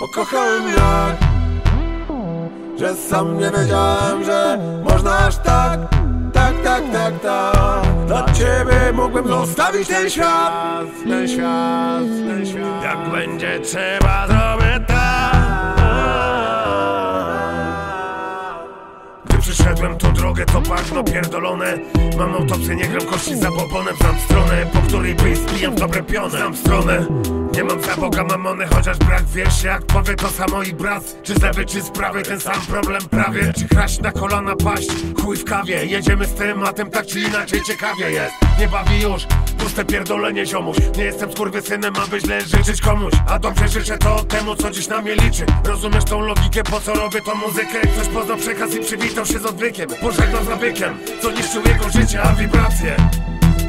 Pokochałem jak Że sam nie wiedziałem, że można aż tak Tak, tak, tak, tak. Dla ciebie mógłbym zostawić ten świat Ten świat, ten świat. Jak będzie trzeba, zrobię tak Gdy przyszedłem tą drogę, to bagno pierdolone. Mam autopsję, nie gram kości za bobonem Znam stronę, po której wyjść w dobre piony. Znam stronę, nie mam za Boga mamony Chociaż brak wierszy, jak powie to samo i brat. Czy z lewej, czy z prawej, ten sam problem prawie. Czy kraść na kolana, paść, chuj w kawie. Jedziemy z tematem, tak czy inaczej ciekawie jest. Nie bawi już, puste pierdolenie ziomuś. Nie jestem skurwysynem, aby źle życzyć komuś. A dobrze życzę to temu, co dziś na mnie liczy. Rozumiesz tą logikę, po co robię tą muzykę? Ktoś poznał przekaz i przywitał się z odwykiem. Pożegnał z nawykiem, co niszczył jego życie, a wibracje.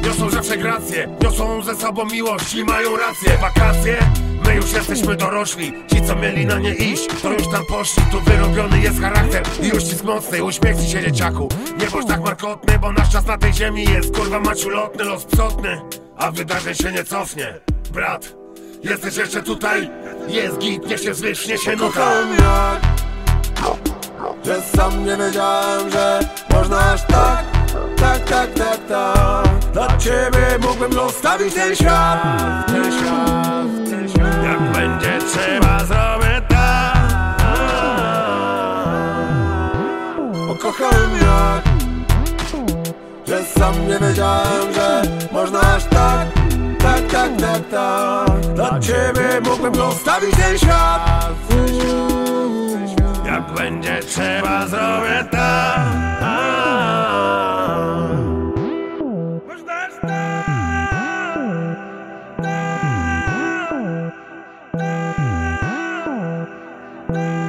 Niosą zawsze grację, niosą ze sobą miłość i mają rację. Wakacje, my już jesteśmy dorośli. Ci co mieli na nie iść, to już tam poszli. Tu wyrobiony jest charakter i uścisk mocny. Uśmiechnij się dzieciaku, nie bądź tak markotny Bo nasz czas na tej ziemi jest kurwa maciulotny Los psotny, a wydarzeń się nie cofnie Brat, jesteś jeszcze tutaj? Jest git, niech się wzwyż, niech się nuta Że sam nie wiedziałem, że można aż tak Tak, tak, tak, tak. Dla ciebie mógłbym zostawić ten świat. Ten świat, kochałem jak Że sam nie wiedziałem, że można aż tak Tak, tak, tak, tak. Dla ciebie mógłbym zostawić ten świat. Jak będzie trzeba zrobię tak. Thank you. Tak, tak, tak,